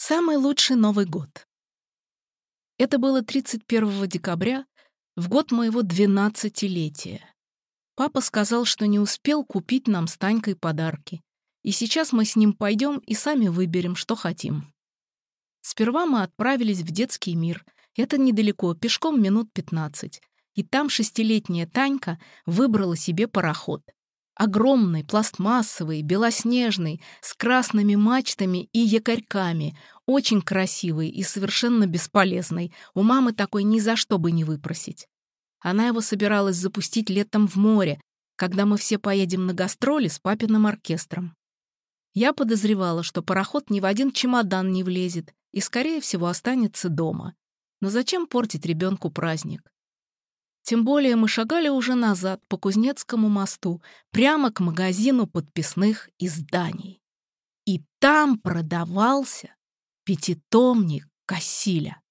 Самый лучший Новый год. Это было 31 декабря, в год моего двенадцатилетия. Папа сказал, что не успел купить нам с Танькой подарки, и сейчас мы с ним пойдем и сами выберем, что хотим. Сперва мы отправились в детский мир. Это недалеко, пешком минут 15. И там шестилетняя Танька выбрала себе пароход — Огромный, пластмассовый, белоснежный, с красными мачтами и якорьками, очень красивый и совершенно бесполезный. У мамы такой ни за что бы не выпросить. Она его собиралась запустить летом в море, когда мы все поедем на гастроли с папиным оркестром. Я подозревала, что пароход ни в один чемодан не влезет и, скорее всего, останется дома. Но зачем портить ребенку праздник? Тем более мы шагали уже назад по Кузнецкому мосту, прямо к магазину подписных изданий. И там продавался пятитомник Кассиля.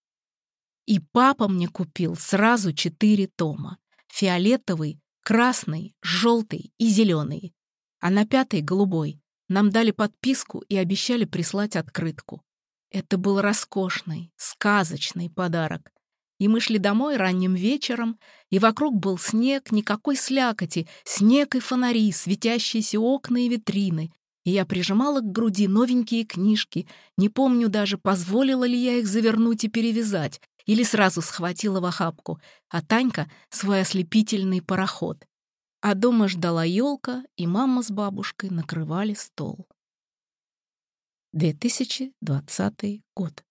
И папа мне купил сразу четыре тома. Фиолетовый, красный, желтый и зеленый. А на пятый — голубой. Нам дали подписку и обещали прислать открытку. Это был роскошный, сказочный подарок. И мы шли домой ранним вечером, и вокруг был снег, никакой слякоти, снег и фонари, светящиеся окна и витрины. И я прижимала к груди новенькие книжки, не помню даже, позволила ли я их завернуть и перевязать, или сразу схватила в охапку, а Танька — свой ослепительный пароход. А дома ждала елка, и мама с бабушкой накрывали стол. 2020 год.